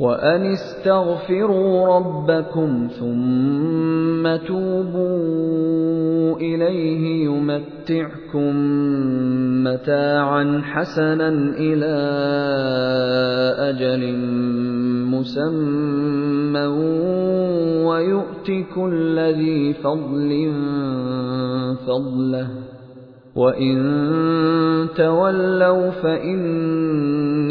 وأن استغفروا ربكم ثم توبوا إليه يمتعكم متاعا حسنا إلى أجل مسمى ويؤت كل ذي فضل فضله وإن تولوا فإني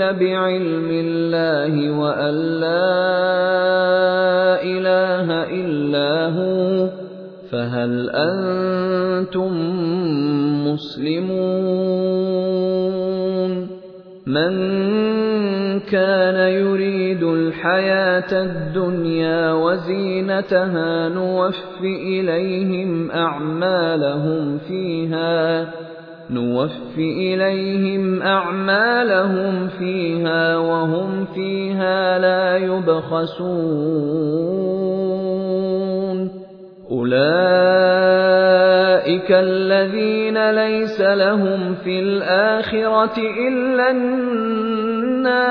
أُنزِلَ بِعِلْمِ اللَّهِ وَأَن لَّا إِلَٰهَ إِلَّا هُوَ فَهَلْ أَنتُم مُّسْلِمُونَ؟ مَن كَانَ يُرِيدُ الْحَيَاةَ الدُّنْيَا وَزِينَتَهَا نُوَفِّ إِلَيْهِمْ أَعْمَالَهُمْ فِيهَا نُوَفِّ إِلَيْهِمْ أَعْمَالَهُمْ فِيهَا وَهُمْ فِيهَا لَا يُبْخَسُونَ أُولَٰئِكَ الَّذِينَ لَيْسَ لَهُمْ فِي الْآخِرَةِ إِلَّا النَّارُ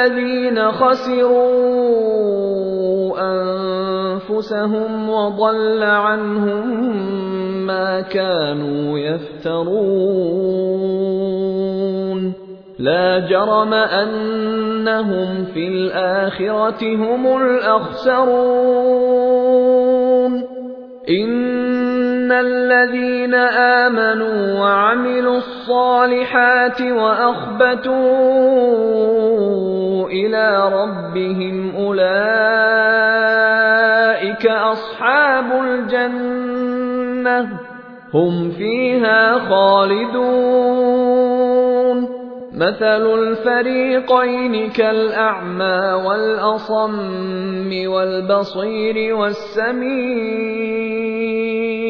الَّذِينَ خَسِرُوا أَنفُسَهُمْ وَضَلَّ عَنْهُم مَّا كَانُوا يَفْتَرُونَ. لَا جَرَمَ أَنَّهُمْ فِي الْآخِرَةِ هُمُ الْأَخْسَرُونَ. الَّذِينَ آمَنُوا وَعَمِلُوا الصَّالِحَاتِ وَأَخْبَتُوا إِلَىٰ رَبِّهِمْ أُولَٰئِكَ أَصْحَابُ الْجَنَّةِ ۖ هُمْ فِيهَا خَالِدُونَ مَثَلُ الْفَرِيقَيْنِ كَالْأَعْمَىٰ وَالْأَصَمِّ وَالْبَصِيرِ وَالسَّمِيعِ ۚ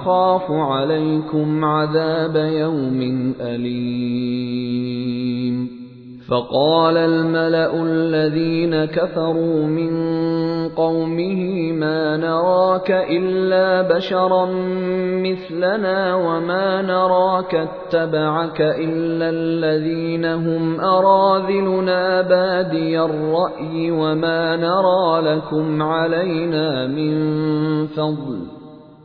أَخَافُ عَلَيْكُمْ عَذَابَ يَوْمٍ أَلِيمٍ. فَقَالَ الْمَلَأُ الَّذِينَ كَفَرُوا مِن قَوْمِهِ مَا نَرَاكَ إِلَّا بَشَرًا مِّثْلَنَا وَمَا نَرَاكَ اتَّبَعَكَ إِلَّا الَّذِينَ هُمْ أَرَاذِلُنَا بَادِيَ الرَّأْيِ وَمَا نَرَىٰ لَكُمْ عَلَيْنَا مِن فَضْلٍ.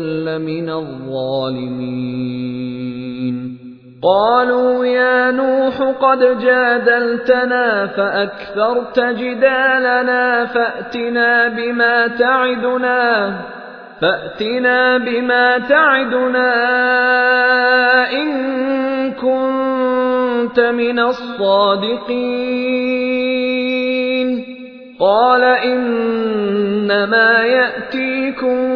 لَّمِنَ الظَّالِمِينَ قَالُوا يَا نُوحُ قَدْ جَادَلْتَنَا فَأَكْثَرْتَ جِدَالَنَا فَأْتِنَا بِمَا تَعِدُنَا فَأْتِنَا بِمَا تَعِدُنَا إِن كُنتَ مِنَ الصَّادِقِينَ قَالَ إِنَّمَا يَأْتِيكُم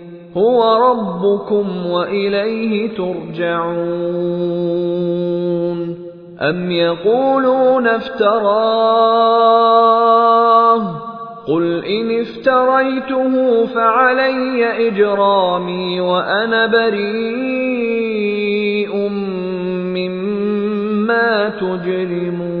هُوَ رَبُّكُمْ وَإِلَيْهِ تُرْجَعُونَ. أَمْ يَقُولُونَ افْتَرَاهُ ۖ؟ قُلْ إِنِ افْتَرَيْتُهُ فَعَلَيَّ إِجْرَامِي وَأَنَا بَرِيءٌ مِّمَّا تُجْرِمُونَ.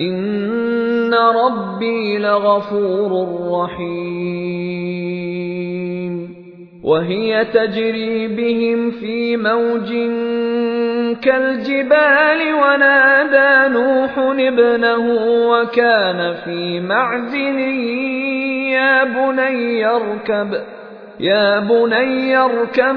ان ربي لغفور رحيم. وهي تجري بهم في موج كالجبال ونادى نوح ابنه وكان في معزل يا بني اركب يا بني اركب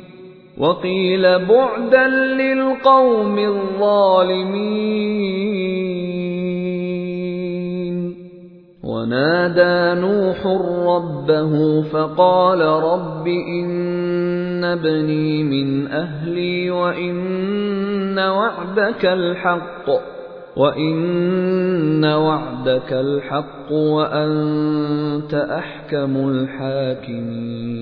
وقيل بعدا للقوم الظالمين. ونادى نوح ربه فقال رب إن ابني من أهلي وإن وعدك الحق وإن وعدك الحق وأنت أحكم الحاكمين.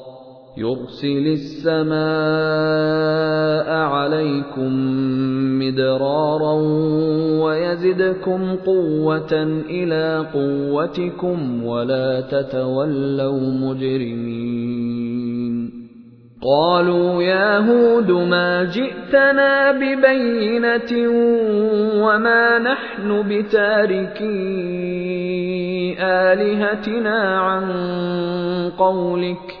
يرسل السماء عليكم مدرارا ويزدكم قوة إلى قوتكم ولا تتولوا مجرمين. قالوا يا هود ما جئتنا ببينة وما نحن بتاركي آلهتنا عن قولك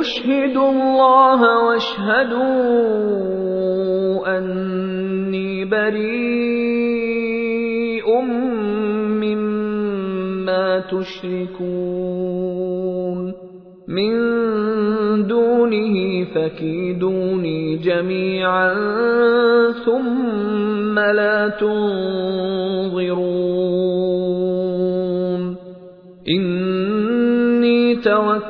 أشهدوا الله واشهدوا أني بريء مما تشركون. من دونه فكيدوني جميعا ثم لا تنظرون. إني توكلت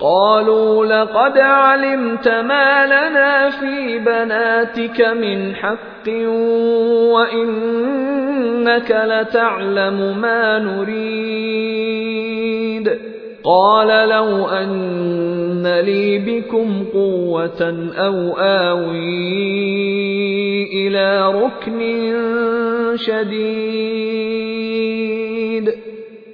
قالوا لقد علمت ما لنا في بناتك من حق وإنك لتعلم ما نريد. قال لو أن لي بكم قوة أو آوي إلى ركن شديد.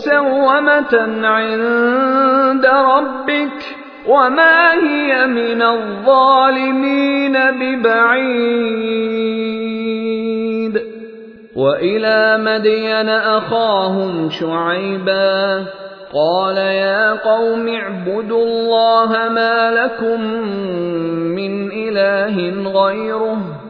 مسومة عند ربك وما هي من الظالمين ببعيد. وإلى مدين أخاهم شعيبا قال يا قوم اعبدوا الله ما لكم من إله غيره.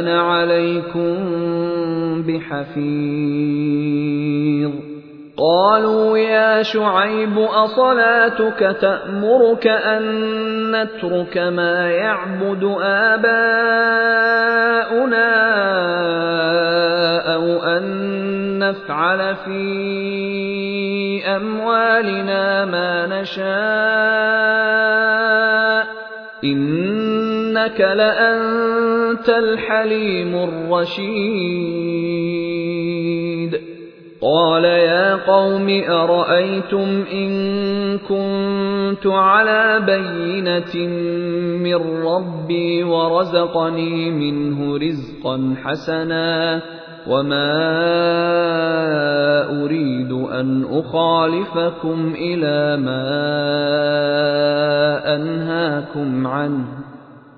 أنا عليكم بحفيظ. قالوا يا شعيب أصلاتك تأمرك أن نترك ما يعبد آباؤنا أو أن نفعل في أموالنا ما نشاء. إنك لأنت الحليم الرشيد. قال يا قوم أرأيتم إن كنت على بينة من ربي ورزقني منه رزقا حسنا وما أريد أن أخالفكم إلى ما أنهاكم أنهاكم عنه.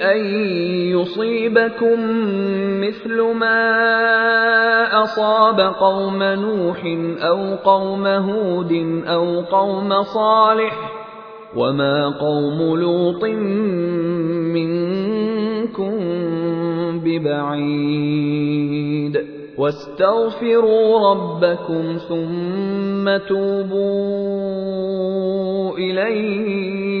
أن يصيبكم مثل ما أصاب قوم نوح أو قوم هود أو قوم صالح وما قوم لوط منكم ببعيد واستغفروا ربكم ثم توبوا اليه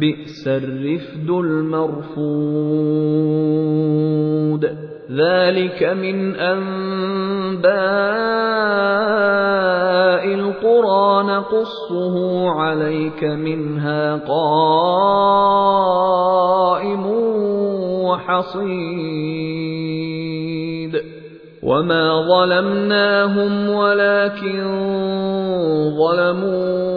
بئس الرفد المرفود. ذلك من أنباء القرى. نقصه عليك منها قائم وحصيد. وما ظلمناهم ولكن ظلموا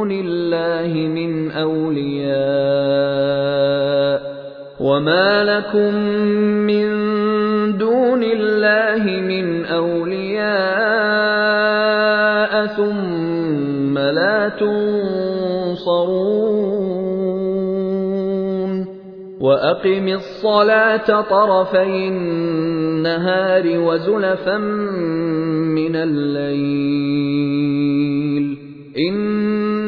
دون الله من أولياء وما لكم من دون الله من أولياء ثم لا تنصرون وأقم الصلاة طرفي النهار وزلفا من الليل إِنَّ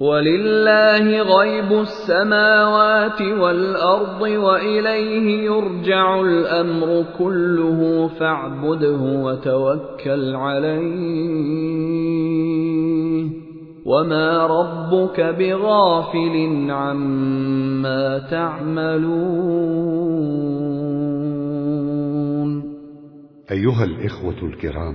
ولله غيب السماوات والأرض وإليه يرجع الأمر كله. فاعبده وتوكل عليه. وما ربك بغافل عما تعملون. أيها الإخوة الكرام